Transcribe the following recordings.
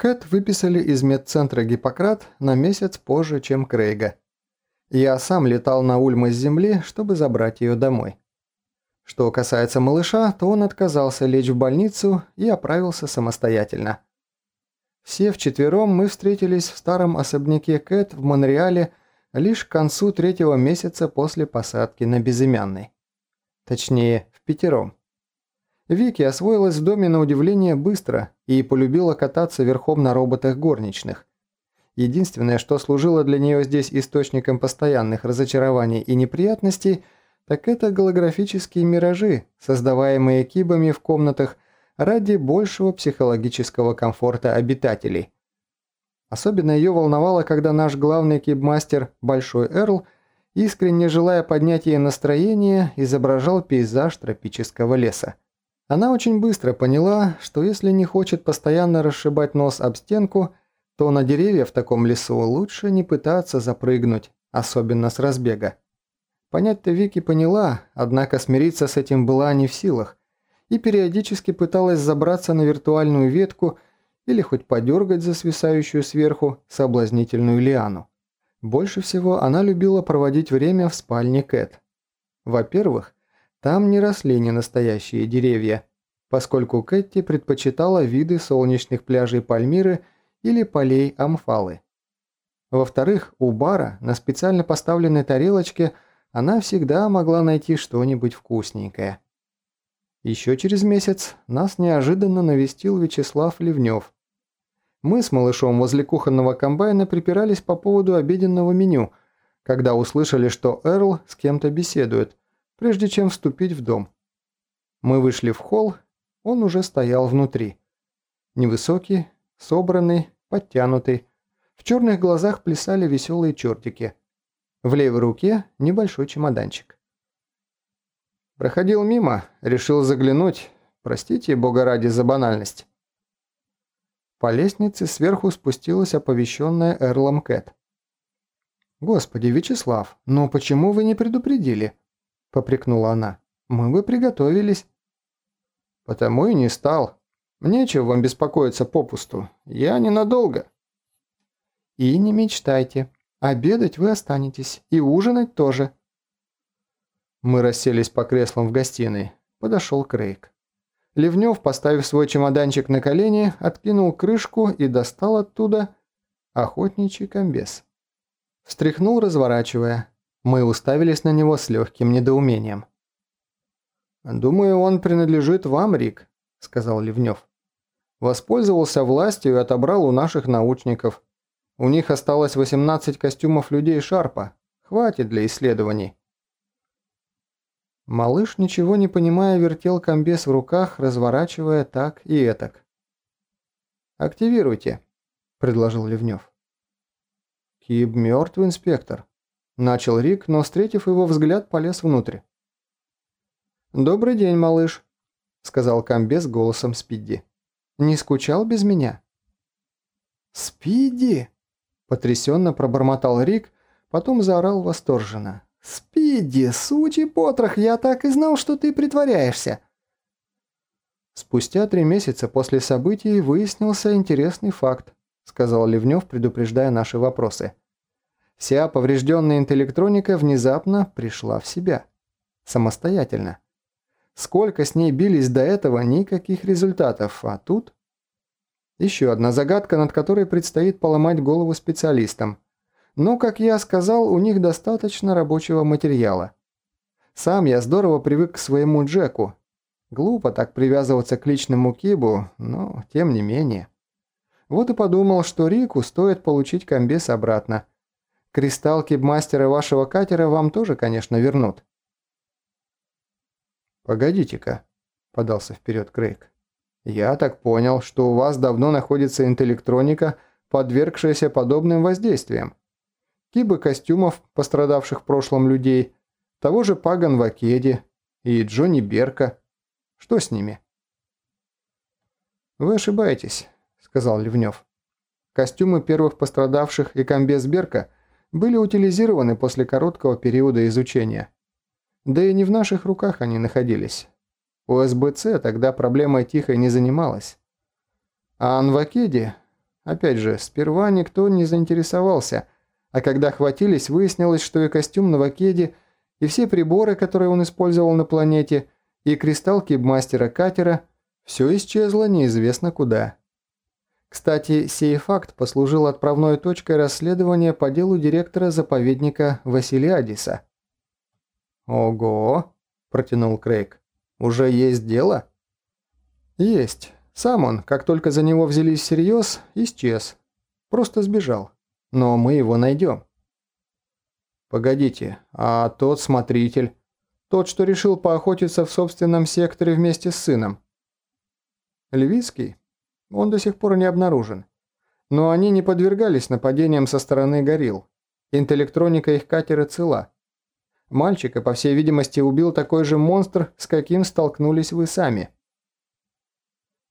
Кэт выписали из медцентра Гиппократ на месяц позже, чем Крейга. Я сам летал на Ульм из земли, чтобы забрать ее домой. Что касается малыша, то он отказался лечь в больницу и оправился самостоятельно. Все вчетвером мы встретились в старом особняке Кэт в Монреале лишь к концу третьего месяца после посадки на Безымянный. Точнее, в пятером. Вики освоилась в доме на удивление быстро и полюбила кататься верхом на роботах горничных. Единственное, что служило для нее здесь источником постоянных разочарований и неприятностей, так это голографические миражи, создаваемые кибами в комнатах ради большего психологического комфорта обитателей. Особенно ее волновало, когда наш главный кибмастер, Большой Эрл, искренне желая поднять ей настроение, изображал пейзаж тропического леса. Она очень быстро поняла, что если не хочет постоянно расшибать нос об стенку, то на деревья в таком лесу лучше не пытаться запрыгнуть, особенно с разбега. Понять-то Вики поняла, однако смириться с этим была не в силах, и периодически пыталась забраться на виртуальную ветку или хоть подергать за свисающую сверху соблазнительную лиану. Больше всего она любила проводить время в спальне Кэт. Во-первых, там не росли не настоящие деревья, поскольку Кэти предпочитала виды солнечных пляжей Пальмиры или полей Амфалы. Во-вторых, у бара на специально поставленной тарелочке она всегда могла найти что-нибудь вкусненькое. Еще через месяц нас неожиданно навестил Вячеслав Ливнев. Мы с малышом возле кухонного комбайна припирались по поводу обеденного меню, когда услышали, что Эрл с кем-то беседует, прежде чем вступить в дом. Мы вышли в холл, он уже стоял внутри. Невысокий, собранный, подтянутый. В черных глазах плясали веселые чертики. В левой руке небольшой чемоданчик. Проходил мимо, решил заглянуть. Простите, бога ради, за банальность. По лестнице сверху спустилась оповещенная Эрлом Кэт. «Господи, Вячеслав, но почему вы не предупредили?» – попрекнула она. «Мы бы приготовились». «Потому и не стал. Нечего вам беспокоиться попусту. Я ненадолго». «И не мечтайте. Обедать вы останетесь. И ужинать тоже». Мы расселись по креслам в гостиной. Подошел Крейг. Ливнев, поставив свой чемоданчик на колени, откинул крышку и достал оттуда охотничий комбез. Встряхнул, разворачивая. Мы уставились на него с легким недоумением. «Думаю, он принадлежит вам, Рик», – сказал Ливнев. «Воспользовался властью и отобрал у наших научников. У них осталось 18 костюмов людей Шарпа. Хватит для исследований». Малыш, ничего не понимая, вертел комбез в руках, разворачивая так и этак. «Активируйте», – предложил Ливнев. «Киб мертв, инспектор», Начал Рик, но, встретив его взгляд, полез внутрь. «Добрый день, малыш», — сказал комбез голосом Спидди. «Не скучал без меня?» «Спидди!» – потрясенно пробормотал Рик, потом заорал восторженно. «Спидди, сучий потрох, я так и знал, что ты притворяешься!» Спустя три месяца после событий выяснился интересный факт, сказал Ливнев, предупреждая наши вопросы. Вся поврежденная интеллектроника внезапно пришла в себя. Самостоятельно. Сколько с ней бились до этого, никаких результатов, а тут... Еще одна загадка, над которой предстоит поломать голову специалистам. Но, как я сказал, у них достаточно рабочего материала. Сам я здорово привык к своему Джеку. Глупо так привязываться к личному Кибу, но тем не менее. Вот и подумал, что Рику стоит получить комбез обратно. Кристалл кибмастера вашего катера вам тоже, конечно, вернут». «Погодите-ка», – подался вперед Крейг. «Я так понял, что у вас давно находится интеллектроника, подвергшаяся подобным воздействиям. Кибы костюмов, пострадавших в прошлом людей, того же Паган Вакеди и Джонни Берка. Что с ними?» «Вы ошибаетесь», – сказал Ливнев. «Костюмы первых пострадавших и комбез Берка – были утилизированы после короткого периода изучения. Да и не в наших руках они находились. У СБЦ тогда проблемой тихой не занималась. А Анвакеди, Опять же, сперва никто не заинтересовался, а когда хватились, выяснилось, что и костюм Новакеди, и все приборы, которые он использовал на планете, и кристалл кибмастера катера – все исчезло неизвестно куда. Кстати, сей факт послужил отправной точкой расследования по делу директора заповедника Василиадиса. «Ого!» – протянул Крейг. «Уже есть дело?» «Есть. Сам он, как только за него взялись всерьез, исчез. Просто сбежал. Но мы его найдем». «Погодите, а тот смотритель? Тот, что решил поохотиться в собственном секторе вместе с сыном?» «Левицкий? Он до сих пор не обнаружен. Но они не подвергались нападениям со стороны горилл. Интеллектроника их катера цела. Мальчика, по всей видимости, убил такой же монстр, с каким столкнулись вы сами.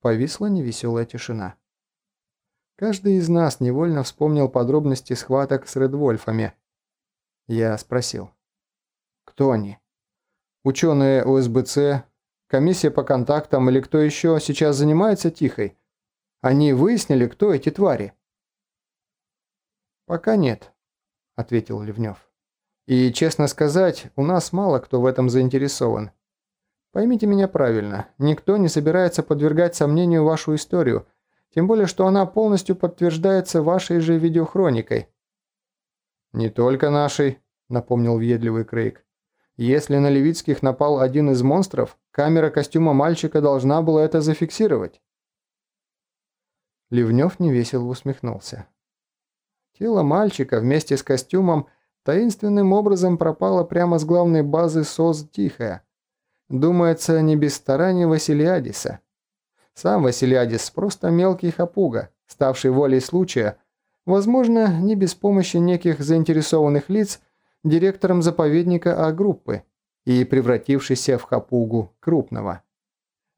Повисла невеселая тишина. Каждый из нас невольно вспомнил подробности схваток с Редвольфами. Я спросил. Кто они? Ученые УСБЦ, комиссия по контактам или кто еще сейчас занимается Тихой? Они выяснили, кто эти твари?» «Пока нет», — ответил Ливнев. «И, честно сказать, у нас мало кто в этом заинтересован. Поймите меня правильно, никто не собирается подвергать сомнению вашу историю, тем более, что она полностью подтверждается вашей же видеохроникой». «Не только нашей», — напомнил въедливый Крейг. «Если на Левицких напал один из монстров, камера костюма мальчика должна была это зафиксировать». Ливнев невесело усмехнулся. Тело мальчика вместе с костюмом таинственным образом пропало прямо с главной базы СОС «Тихая». Думается, не без старания Василиадиса. Сам Василиадис просто мелкий хапуга, ставший волей случая, возможно, не без помощи неких заинтересованных лиц, директором заповедника А-группы и превратившийся в хапугу крупного.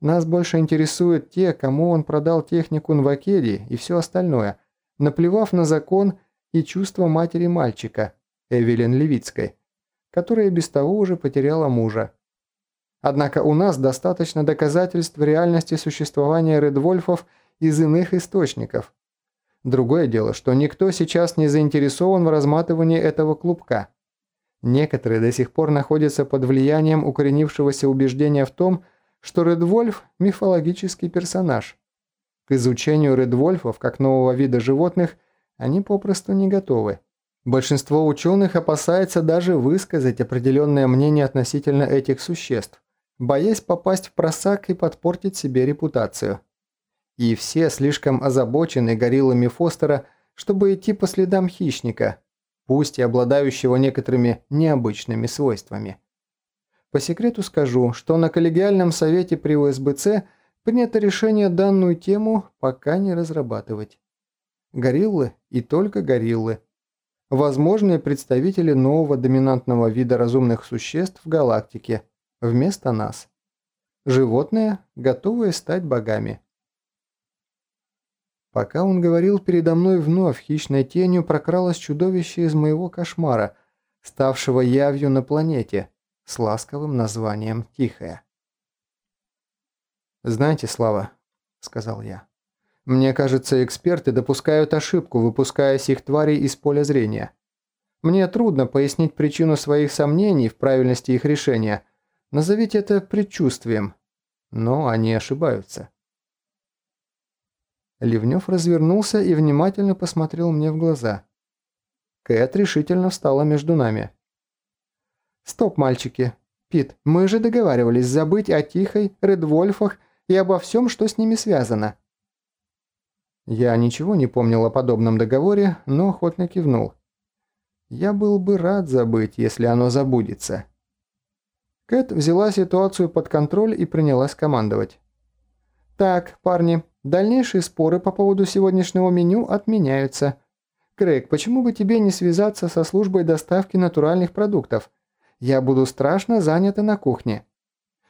Нас больше интересуют те, кому он продал технику Нвакеди и все остальное, наплевав на закон и чувства матери мальчика, Эвелин Левицкой, которая без того уже потеряла мужа. Однако у нас достаточно доказательств реальности существования Редвольфов из иных источников. Другое дело, что никто сейчас не заинтересован в разматывании этого клубка. Некоторые до сих пор находятся под влиянием укоренившегося убеждения в том, что Редвольф – мифологический персонаж. К изучению Редвольфов как нового вида животных они попросту не готовы. Большинство ученых опасается даже высказать определенное мнение относительно этих существ, боясь попасть в просак и подпортить себе репутацию. И все слишком озабочены гориллами Фостера, чтобы идти по следам хищника, пусть и обладающего некоторыми необычными свойствами. По секрету скажу, что на коллегиальном совете при УСБЦ принято решение данную тему пока не разрабатывать. Гориллы и только гориллы. Возможные представители нового доминантного вида разумных существ в галактике вместо нас. Животные, готовые стать богами. Пока он говорил, передо мной вновь хищной тенью прокралось чудовище из моего кошмара, ставшего явью на планете – с ласковым названием «Тихая». «Знаете, Слава», — сказал я, — «мне кажется, эксперты допускают ошибку, выпуская сих тварей из поля зрения. Мне трудно пояснить причину своих сомнений в правильности их решения. Назовите это предчувствием. Но они ошибаются». Ливнев развернулся и внимательно посмотрел мне в глаза. Кэт решительно встала между нами. «Стоп, мальчики. Пит, мы же договаривались забыть о Тихой, Редвольфах и обо всем, что с ними связано». Я ничего не помнил о подобном договоре, но охотно кивнул. Я был бы рад забыть, если оно забудется. Кэт взяла ситуацию под контроль и принялась командовать. «Так, парни, дальнейшие споры по поводу сегодняшнего меню отменяются. Крейг, почему бы тебе не связаться со службой доставки натуральных продуктов? Я буду страшно занята на кухне.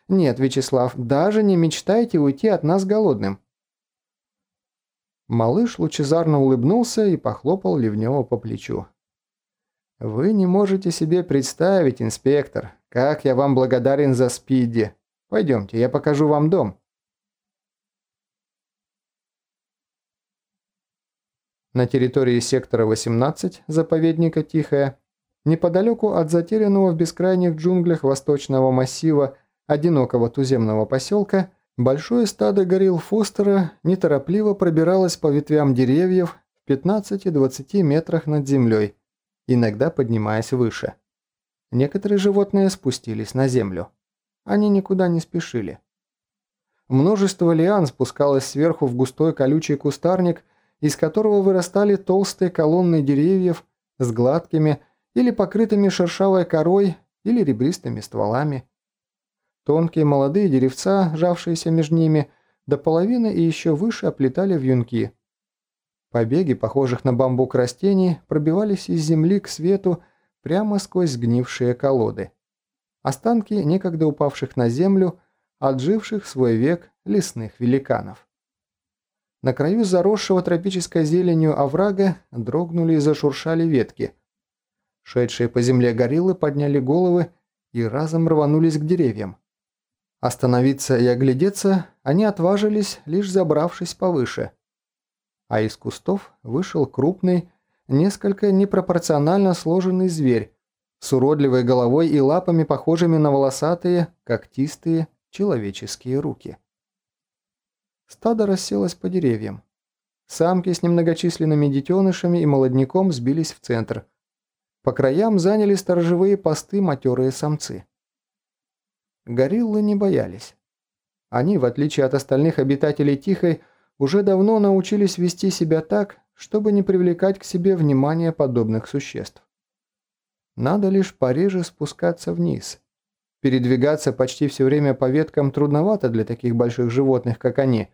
Нет, Вячеслав, даже не мечтайте уйти от нас голодным. Малыш лучезарно улыбнулся и похлопал Ливнева по плечу. «Вы не можете себе представить, инспектор, как я вам благодарен за спиди. Пойдемте, я покажу вам дом». На территории сектора 18 заповедника Тихая, неподалеку от затерянного в бескрайних джунглях восточного массива одинокого туземного поселка, большое стадо горилл Фостера неторопливо пробиралось по ветвям деревьев в 15-20 метрах над землей, иногда поднимаясь выше. Некоторые животные спустились на землю. Они никуда не спешили. Множество лиан спускалось сверху в густой колючий кустарник, из которого вырастали толстые колонны деревьев с гладкими или покрытыми шершавой корой или ребристыми стволами. Тонкие молодые деревца, жавшиеся между ними, до половины и еще выше оплетали вьюнки. Побеги, похожих на бамбук растений, пробивались из земли к свету прямо сквозь сгнившие колоды. Останки некогда упавших на землю, отживших свой век лесных великанов. На краю заросшего тропической зеленью оврага дрогнули и зашуршали ветки. Шедшие по земле гориллы подняли головы и разом рванулись к деревьям. Остановиться и оглядеться они отважились, лишь забравшись повыше. А из кустов вышел крупный, несколько непропорционально сложенный зверь с уродливой головой и лапами, похожими на волосатые, когтистые человеческие руки. Стадо расселось по деревьям. Самки с немногочисленными детенышами и молодняком сбились в центр. По краям заняли сторожевые посты матерые самцы. Гориллы не боялись. Они, в отличие от остальных обитателей Тихой, уже давно научились вести себя так, чтобы не привлекать к себе внимание подобных существ. Надо лишь пореже спускаться вниз. Передвигаться почти все время по веткам трудновато для таких больших животных, как они,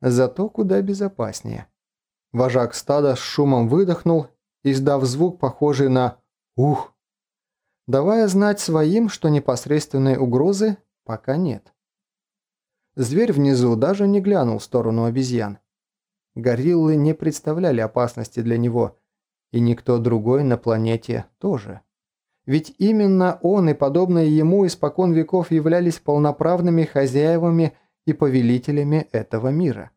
зато куда безопаснее. Вожак стада с шумом выдохнул, издав звук, похожий на «ух», давая знать своим, что непосредственной угрозы пока нет. Зверь внизу даже не глянул в сторону обезьян. Гориллы не представляли опасности для него, и никто другой на планете тоже. Ведь именно он и подобные ему испокон веков являлись полноправными хозяевами и повелителями этого мира.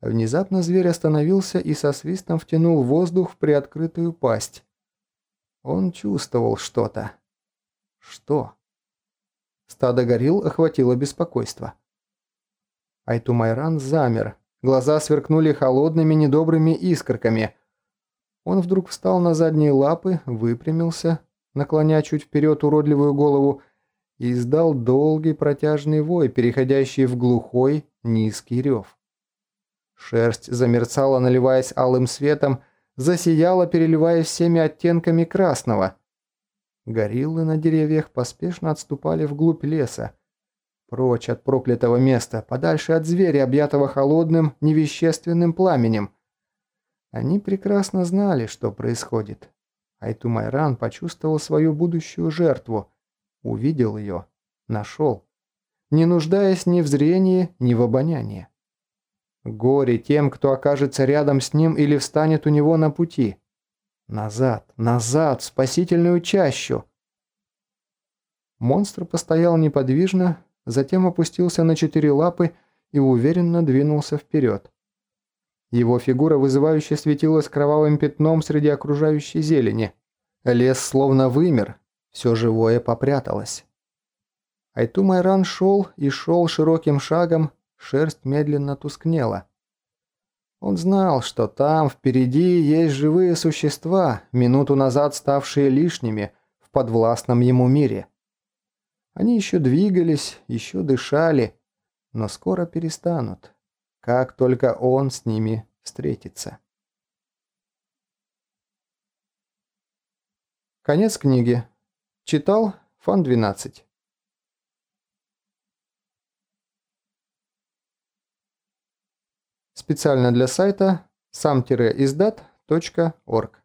Внезапно зверь остановился и со свистом втянул воздух в приоткрытую пасть. Он чувствовал что-то. Что? Стадо горилл охватило беспокойство. Айтумайран замер, глаза сверкнули холодными недобрыми искорками. Он вдруг встал на задние лапы, выпрямился, наклоня чуть вперед уродливую голову, и издал долгий протяжный вой, переходящий в глухой, низкий рев. Шерсть замерцала, наливаясь алым светом, засияла, переливаясь всеми оттенками красного. Гориллы на деревьях поспешно отступали вглубь леса, прочь от проклятого места, подальше от зверя, объятого холодным, невещественным пламенем. Они прекрасно знали, что происходит. Айтумайран почувствовал свою будущую жертву, увидел ее, нашел, не нуждаясь ни в зрении, ни в обонянии. Горе тем, кто окажется рядом с ним или встанет у него на пути. Назад, назад, в спасительную чащу. Монстр постоял неподвижно, затем опустился на четыре лапы и уверенно двинулся вперед. Его фигура вызывающе светилась кровавым пятном среди окружающей зелени. Лес словно вымер, все живое попряталось. Айтумайран шел и шел широким шагом, шерсть медленно тускнела. Он знал, что там, впереди, есть живые существа, минуту назад ставшие лишними в подвластном ему мире. Они еще двигались, еще дышали, но скоро перестанут, как только он с ними встретится. Конец книги. Читал Фан 12. Специально для сайта сам-издат.орг.